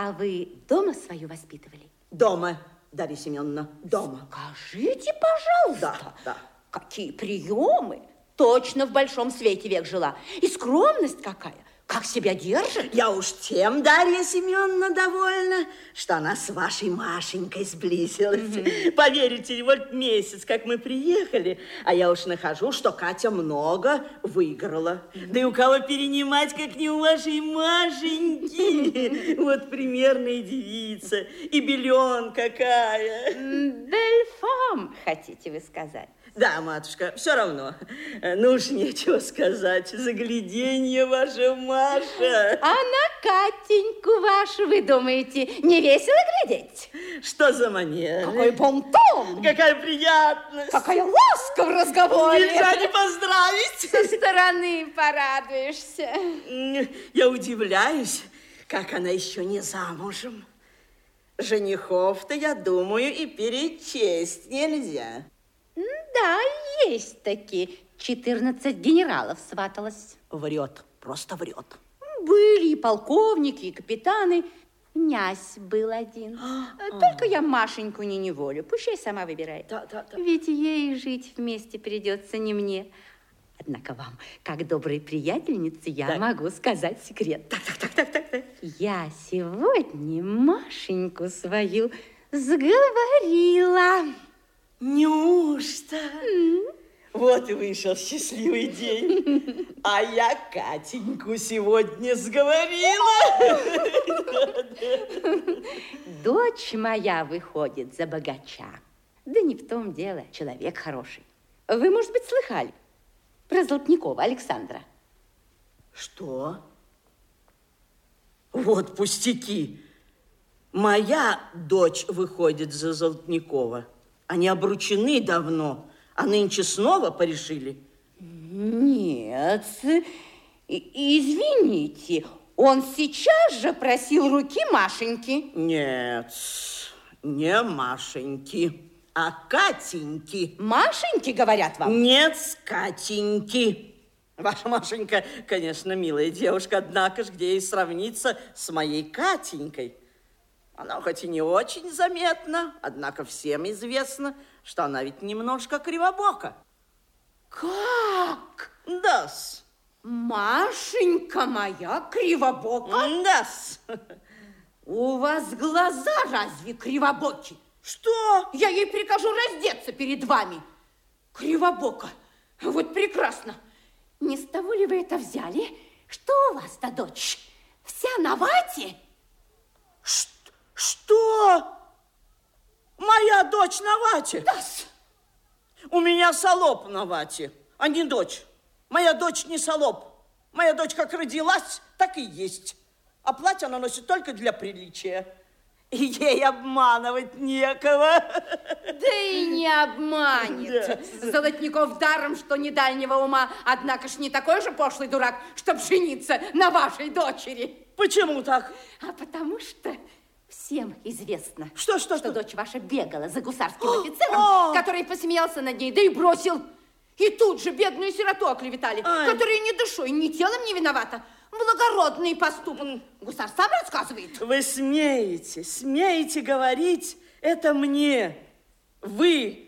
А вы дома свою воспитывали? Дома, Дарья Семеновна, дома. Скажите, пожалуйста, Да, да. какие приемы? Точно в большом свете век жила. И скромность какая. Как себя держит? Я уж тем, Дарья Семеновна, довольна, что она с вашей Машенькой сблизилась. Поверите, вот месяц, как мы приехали, а я уж нахожу, что Катя много выиграла. Да и у кого перенимать, как не у вашей Машеньки. Вот примерная девица, и белен какая. Бельфам, хотите вы сказать? Да, матушка, все равно. Ну уж нечего сказать. Загляденье ваша Маша. А на Катеньку вашу, вы думаете, не весело глядеть? Что за манера? Какой понтон! Какая приятность! Какая ласка в разговоре! Нельзя не поздравить! Со стороны порадуешься. Я удивляюсь, как она еще не замужем. Женихов-то, я думаю, и перечесть нельзя. Да, есть такие. 14 генералов сваталось. Врет, просто врет. Были и полковники, и капитаны. Князь был один. Только я Машеньку не неволю. Пущай сама выбирает. Да, да, да. Ведь ей жить вместе придется не мне. Однако вам, как доброй приятельнице, я Так. могу сказать секрет. Так, так, так, так, так, так. Я сегодня Машеньку свою заговорила. Неужто? Вот и вышел счастливый день. А я Катеньку сегодня сговорила. Дочь моя выходит за богача. Да не в том дело, человек хороший. Вы, может быть, слыхали про Золотникова Александра? Что? Вот пустяки. Моя дочь выходит за Золотникова. Они обручены давно, а нынче снова порешили. Нет, извините, он сейчас же просил руки Машеньки. Нет, не Машеньки, а Катеньки. Машеньки, говорят вам? Нет, Катеньки. Ваша Машенька, конечно, милая девушка, однако ж где ей сравниться с моей Катенькой? Она хоть и не очень заметна, однако всем известно, что она ведь немножко кривобока. Как? Да-с, Машенька моя кривобока? да-с. У вас глаза разве кривобоки? Что? Я ей прикажу раздеться перед вами. Кривобока. Вот прекрасно. Не с того ли вы это взяли? Что у вас-то, дочь? Вся на вате? Ш- Что? Моя дочь на вате? да У меня солоп на вате, а не дочь. Моя дочь не солоп. Моя дочь как родилась, так и есть. А платье она носит только для приличия. И ей обманывать некого. Да и не обманет. Золотников даром, что не дальнего ума, однако ж не такой же пошлый дурак, чтоб жениться на вашей дочери. Почему так? А потому что всем известно, Что, что, что что? дочь ваша бегала за гусарским офицером, О! который посмеялся над ней, да и бросил. И тут же бедную сироту оклеветали, Ай. которая ни душой, ни телом не виновата. Благородный поступок. Гусар сам рассказывает. Вы смеете, смеете говорить это мне. Вы.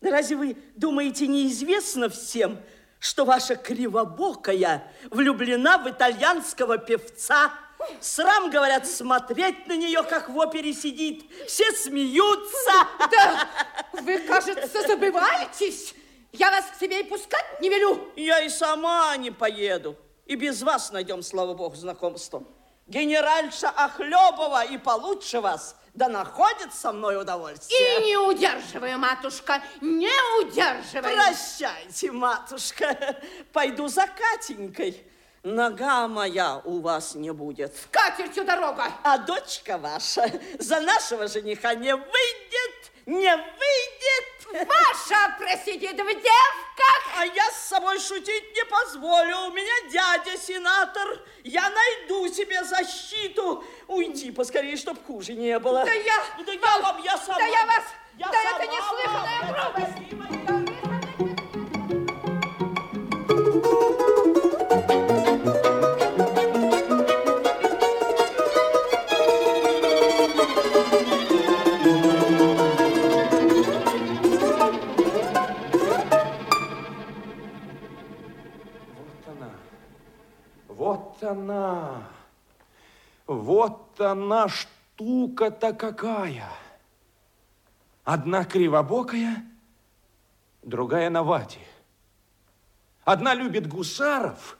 Да разве вы думаете, неизвестно всем, что ваша кривобокая влюблена в итальянского певца? Срам, говорят, смотреть на нее, как в опере сидит. Все смеются. Да, вы, кажется, забываетесь. Я вас к себе и пускать не велю. Я и сама не поеду. И без вас найдем, слава богу, знакомство. Генеральша Охлебова и получше вас, да находит со мной удовольствие. И не удерживаю, матушка, не удерживаю. Прощайте, матушка. Пойду за Катенькой. Нога моя у вас не будет. Катертью дорога. А дочка ваша за нашего жениха не выйдет, не выйдет. Ваша просидит в девках. А я с собой шутить не позволю. У меня дядя сенатор. Я найду себе защиту. Уйди поскорее, чтоб хуже не было. Да я- Да я вам, я сама. Да я вас... Я да это неслыханная грубость. Вот она штука-то какая. Одна кривобокая, другая на вате. Одна любит гусаров,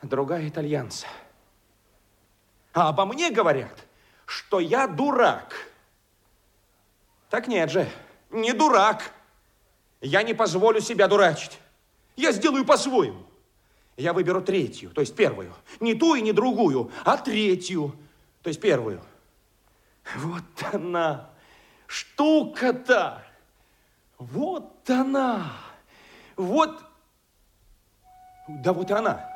другая итальянца. А обо мне говорят, что я дурак. Так нет же, не дурак. Я не позволю себя дурачить. Я сделаю по-своему. Я выберу третью, то есть первую. Не ту и не другую, а третью, то есть первую. Вот она, штука-то. Вот она. Вот. Да вот и она.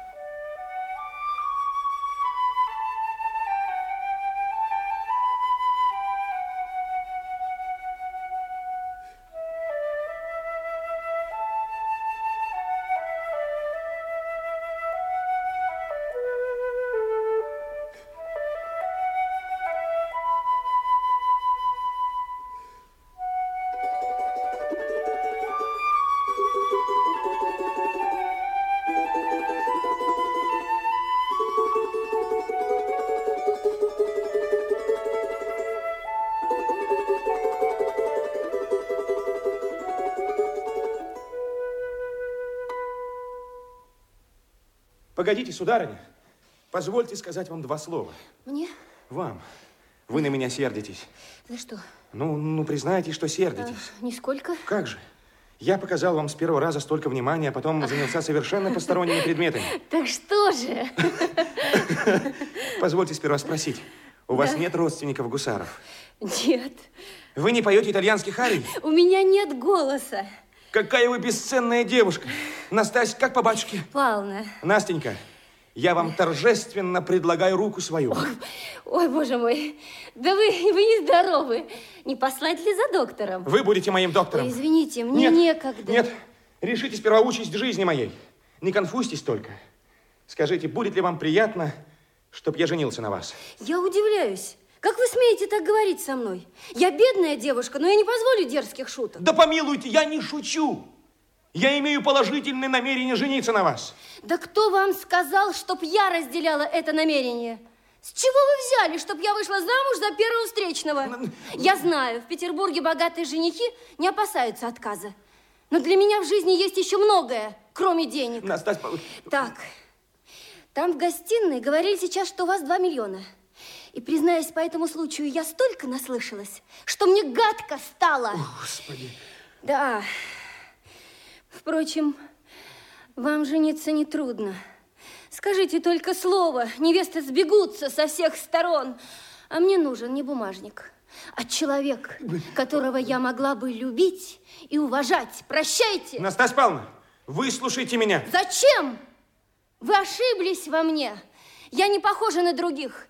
Погодите, сударыня, позвольте сказать вам два слова. Мне? Вам. Вы на меня сердитесь. За что? Ну, ну признайтесь, что сердитесь. А, нисколько. Как же? Я показал вам с первого раза столько внимания, а потом занялся совершенно посторонними предметами. Так что же? Позвольте сперва спросить. У вас нет родственников гусаров? Нет. Вы не поете итальянских арий? У меня нет голоса. Какая вы бесценная девушка. Настасья, как по батюшке? Павловна. Настенька, я вам торжественно предлагаю руку свою. Ой, ой, боже мой, да вы, вы нездоровы. Не послать ли за доктором? Вы будете моим доктором. Ой, извините, мне нет, некогда. Нет, решите сперва участь жизни моей. Не конфузьтесь только. Скажите, будет ли вам приятно, чтоб я женился на вас? Я удивляюсь. Как вы смеете так говорить со мной? Я бедная девушка, но я не позволю дерзких шуток. Да помилуйте, я не шучу. Я имею положительное намерение жениться на вас. Да кто вам сказал, чтоб я разделяла это намерение? С чего вы взяли, чтоб я вышла замуж за первого встречного? Я знаю, в Петербурге богатые женихи не опасаются отказа. Но для меня в жизни есть еще многое, кроме денег. Настасья... Так, там в гостиной говорили сейчас, что у вас 2 миллиона. И, признаюсь, по этому случаю я столько наслышалась, что мне гадко стало. О, Господи. Да. Впрочем, вам жениться нетрудно. Скажите только слово, невесты сбегутся со всех сторон. А мне нужен не бумажник, а человек, которого я могла бы любить и уважать. Прощайте. Настасья Павловна, выслушайте меня. Зачем? Вы ошиблись во мне. Я не похожа на других.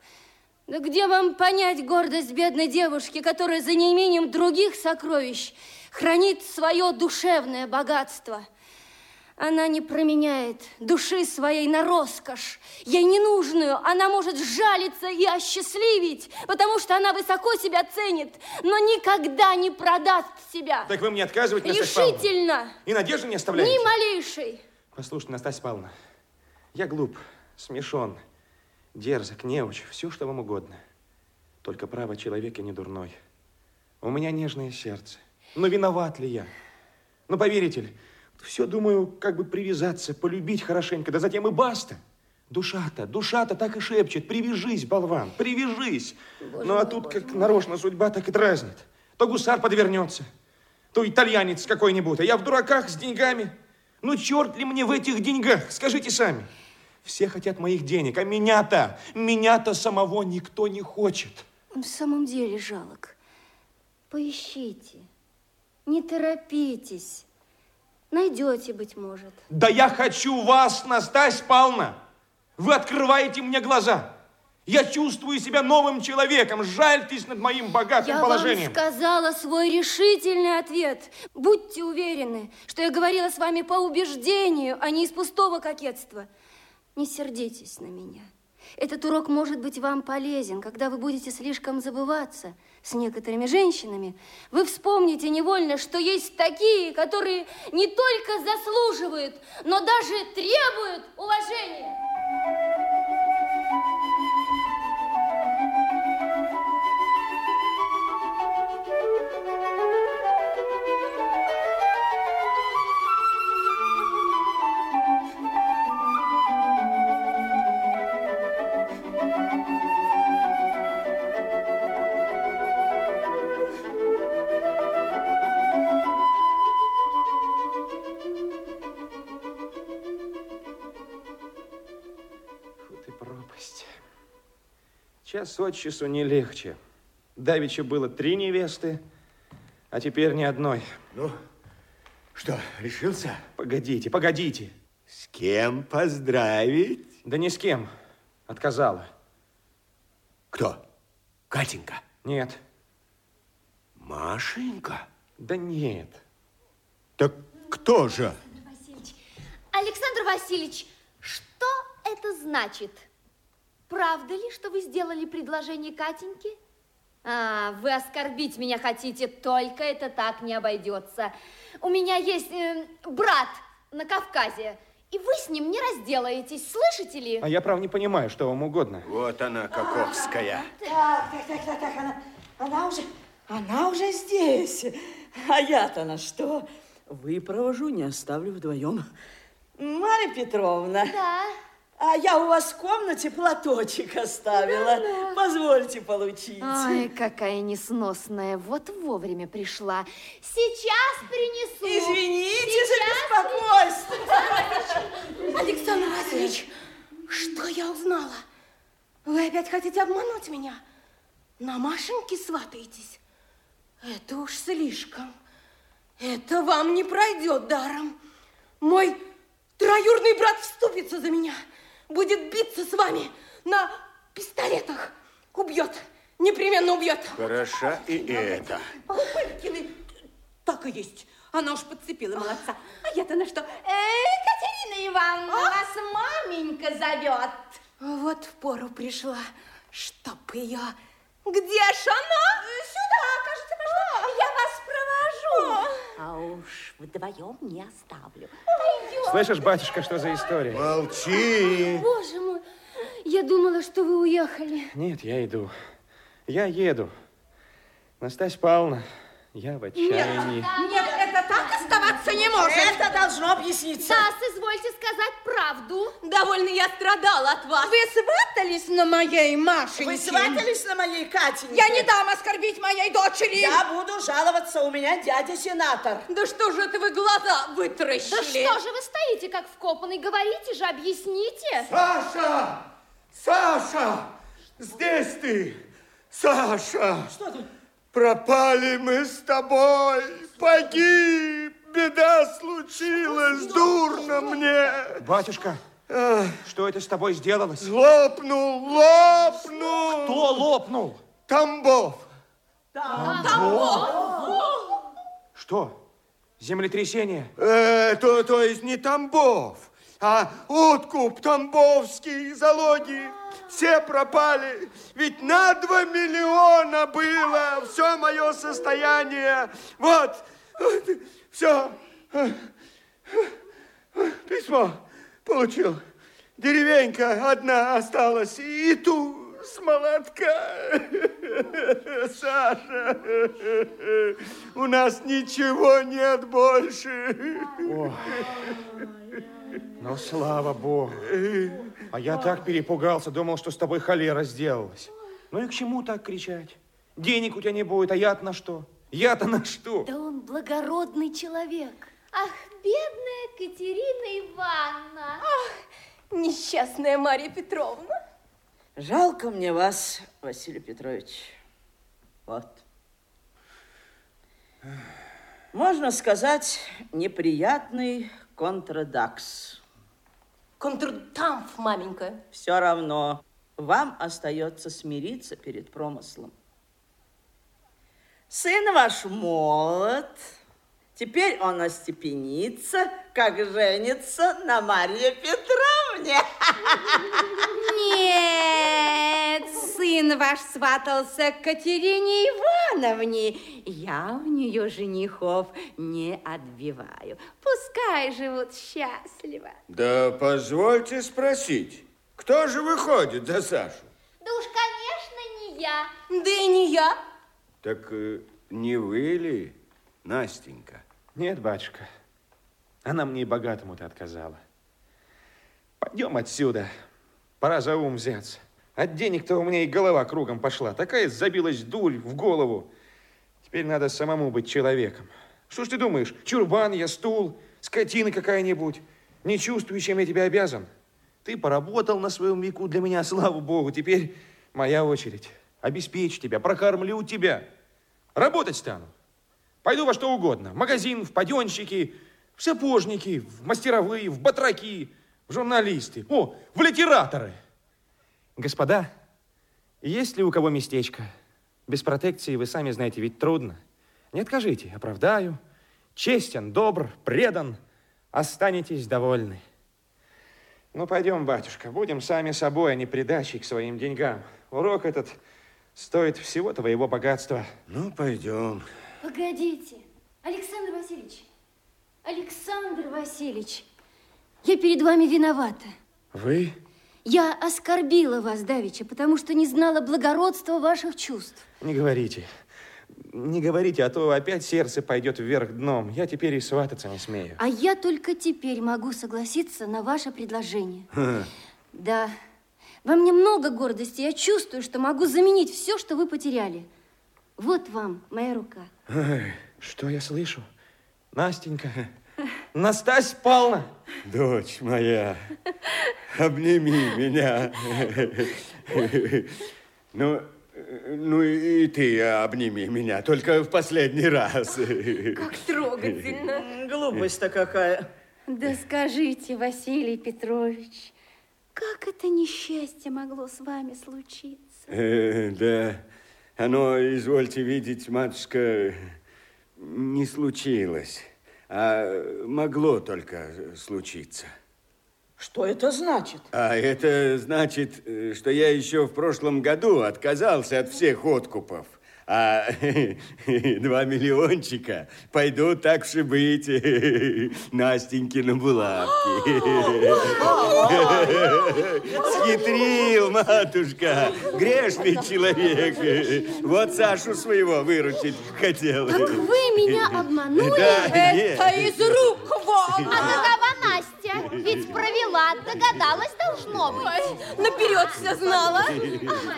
Да где вам понять гордость бедной девушки, которая за неимением других сокровищ хранит свое душевное богатство? Она не променяет души своей на роскошь. Ей ненужную она может жалиться и осчастливить, потому что она высоко себя ценит, но никогда не продаст себя. Так вы мне отказываете, Настасья Павловна? Решительно. И надежды не оставляете? Ни малейшей. Послушайте, Настасья Павловна, я глуп, смешон, дерзок, неуч, все, что вам угодно. Только право человека не дурной. У меня нежное сердце. Но виноват ли я? Ну, поверите ли, все думаю, как бы привязаться, полюбить хорошенько, да затем и баста. Душа-то, душа-то так и шепчет, привяжись, болван, привяжись. Боже ну, а тут боже как мой. нарочно судьба так и дразнит. То гусар подвернется, то итальянец какой-нибудь, а я в дураках с деньгами. Ну, черт ли мне в этих деньгах, скажите сами. Все хотят моих денег, а меня-то, меня-то самого никто не хочет. В самом деле жалок. Поищите, не торопитесь. Найдете, быть может. Да я хочу вас, Настасья Павловна. Вы открываете мне глаза. Я чувствую себя новым человеком. Жальтесь над моим богатым Я положением. вам сказала свой решительный ответ. Будьте уверены, что я говорила с вами по убеждению, а не из пустого кокетства. Не сердитесь на меня. Этот урок может быть вам полезен, когда вы будете слишком забываться с некоторыми женщинами. Вы вспомните невольно, что есть такие, которые не только заслуживают, но даже требуют уважения. Час от часу не легче. Давеча было три невесты, а теперь ни одной. Ну, что, решился? Погодите, погодите. С кем поздравить? Да ни с кем. Отказала. Кто? Катенька? Нет. Машенька? Да нет. Так кто же? Васильевич, Александр Васильевич, что это значит? Правда ли, что вы сделали предложение Катеньке? А, вы оскорбить меня хотите, только это так не обойдется. У меня есть э, брат на Кавказе, и вы с ним не разделаетесь, слышите ли? А я, прав не понимаю, что вам угодно. Вот она, Каковская. Так, так, так, так, так, она, она уже, она уже здесь. А я-то на что? Выпровожу, не оставлю вдвоем. Марья Петровна. Да. А я у вас в комнате платочек оставила. Позвольте получить. Ай, какая несносная. Вот вовремя пришла. Сейчас принесу. Извините за беспокойство. Александр Васильевич, что я узнала? Вы опять хотите обмануть меня? На Машеньке сватаетесь? Это уж слишком. Это вам не пройдет даром. Мой троюрный брат вступится за меня. Будет биться с вами на пистолетах. Убьет. Непременно убьет. Хороша и это. Пылькины. Так и есть. Она уж подцепила молодца. А я-то на что? Эй, Катерина Ивановна, вас маменька зовет. Вот в пору пришла, чтоб ее... Где ж она? Сюда, кажется, пошла. Я вас провожу. А уж вдвоем не оставлю. Слышишь, батюшка, что за история? Молчи. Боже мой, я думала, что вы уехали. Нет, я иду. Я еду. Настасья Павловна, я в отчаянии. Нет, это так оставаться не может. Это должно объясниться. Да, соизвольте сказать правду. Довольно я страдала от вас. Вы сватались на моей Машеньке? Вы сватались на моей Катеньке? Я не дам оскорбить моей дочери. Я буду жаловаться, у меня дядя сенатор. Да что же это вы глаза вытаращили? Да что же вы стоите, как вкопанный? Говорите же, объясните. Саша! Саша! Здесь ты! Саша! Что ты? Пропали мы с тобой! Погиб! Беда случилась! Дурно мне! Батюшка, Ах, что это с тобой сделалось? Лопнул! Лопнул! Кто лопнул? Тамбов! Что? Землетрясение? Э, то, то есть не Тамбов, а откуп Тамбовский, залоги. Все пропали. Ведь на два миллиона было все мое состояние. Вот, вот все. Письмо получил. Деревенька одна осталась. И ту с молотка. Саша, у нас ничего нет больше. Ну, слава Богу. А я так перепугался, думал, что с тобой холера сделалась. Ну и к чему так кричать? Денег у тебя не будет, а я-то на что? Я-то на что? Да он благородный человек. Ах, бедная Катерина Ивановна. Несчастная Марья Петровна. Жалко мне вас, Василий Петрович. Вот. Можно сказать, неприятный контрадакс. Контртамф, маменька. Все равно вам остается смириться перед промыслом. Сын ваш молод, теперь он остепенится, как женится на Марье Петровне. Нет, сын ваш сватался к Катерине Ивановне. Я у нее женихов не отбиваю. Пускай живут счастливо. Да позвольте спросить, кто же выходит за Сашу? Да уж, конечно, не я. Да и не я. Так э, не вы ли, Настенька? Нет, батюшка. Она мне и богатому-то отказала. Пойдем отсюда. Пора за ум взяться. От денег-то у меня и голова кругом пошла. Такая забилась дурь в голову. Теперь надо самому быть человеком. Что ж ты думаешь, чурбан я, стул, скотина какая-нибудь. Не чувствую, чем я тебе обязан. Ты поработал на своем веку для меня, слава богу. Теперь Моя очередь. Обеспечу тебя, прокормлю тебя. Работать стану. Пойду во что угодно. В магазин, в паденщики, в сапожники, в мастеровые, в батраки, в журналисты. О, в литераторы. Господа, есть ли у кого местечко? Без протекции, вы сами знаете, ведь трудно. Не откажите, оправдаю. Честен, добр, предан. Останетесь довольны. Ну, пойдем, батюшка, будем сами собой, а не придачей к своим деньгам. Урок этот стоит всего твоего богатства. Ну, пойдем. Погодите, Александр Васильевич, Александр Васильевич, я перед вами виновата. Вы? Я оскорбила вас, Давича, потому что не знала благородства ваших чувств. Не говорите. Не говорите, а то опять сердце пойдет вверх дном. Я теперь и свататься не смею. А я только теперь могу согласиться на ваше предложение. Да, во мне много гордости. Я чувствую, что могу заменить все, что вы потеряли. Вот вам моя рука. Ой, что я слышу? Настенька, Настась Павловна. Дочь моя, обними меня. Ну, ну и ты обними меня, только в последний раз. Как трогательно. Глупость-то какая. Да скажите, Василий Петрович, как это несчастье могло с вами случиться? Э, да, оно, извольте видеть, матушка, не случилось, а могло только случиться. Что это значит? А это значит, э, что я еще в прошлом году отказался от всех откупов. А два миллиончика пойдут, так же быть, Настеньки на булавки. Схитрил, матушка, грешный человек. Вот Сашу своего выручить хотел. Так вы меня обманули? Да, Это из рук вон. А какова Настя? Ведь провела, догадалась должно быть. Наперед все знала.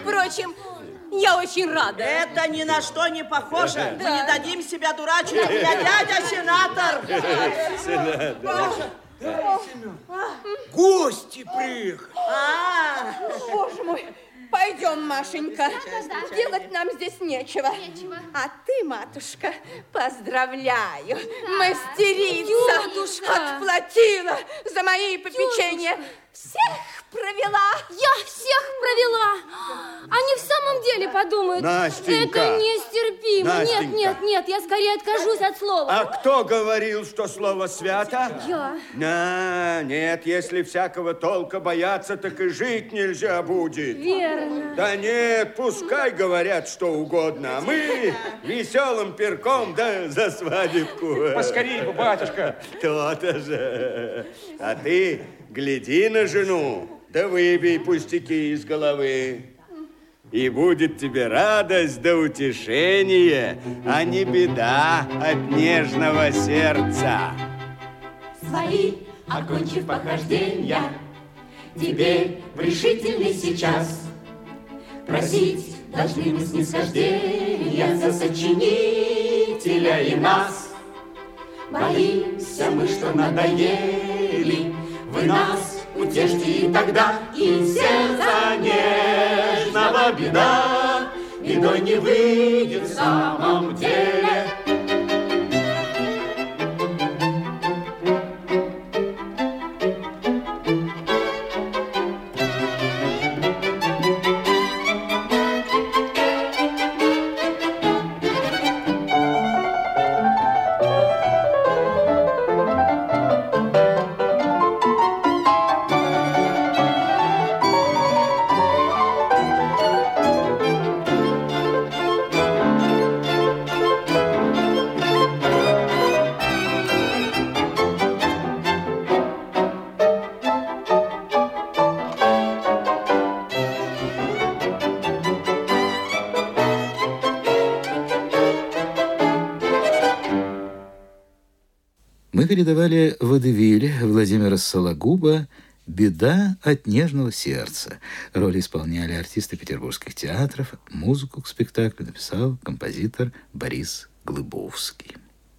Впрочем, я очень рада. Это ни на что не похоже. Мы не дадим себя дурачить. Я дядя сенатор. Гости приехали. А, Боже мой, пойдем, Машенька. Делать нам здесь нечего. Нечего. А ты, матушка, поздравляю. Мастерица Тетушка. отплатила за мои попечения. Всех провела. Я всех провела. Они в самом деле подумают, Настенька. это нестерпимо. Нет, Настенька. нет, нет, я скорее откажусь от слова. А кто говорил, что слово свято? Я. На, нет, если всякого толка бояться, так и жить нельзя будет. Верно. Да нет, пускай говорят что угодно, а мы веселым перком, да за свадебку. Поскорей бы, батюшка. То-то же. А ты гляди на жену, да выбей пустяки из головы. И будет тебе радость да утешение, а не беда от нежного сердца. Свои, окончив похождения, Теперь в сейчас Просить должны мы снисхождения За сочинителя и нас. Боимся мы, что надоели, Вы нас утешьте и тогда, И сердца нежного беда Бедой не выйдет в самом деле. Передавали водевиль Владимира Сологуба «Беда от нежного сердца». Роли исполняли артисты петербургских театров. Музыку к спектаклю написал композитор Борис Глыбовский.